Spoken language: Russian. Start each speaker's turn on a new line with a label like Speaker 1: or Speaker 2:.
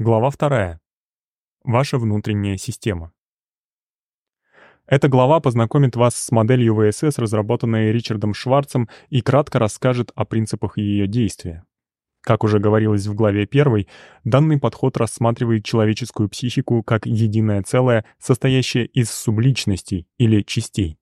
Speaker 1: Глава 2. Ваша внутренняя система. Эта глава познакомит вас с моделью ВСС, разработанной Ричардом Шварцем, и кратко расскажет о принципах ее действия. Как уже говорилось в главе 1, данный подход рассматривает человеческую психику как единое целое, состоящее из субличностей или частей.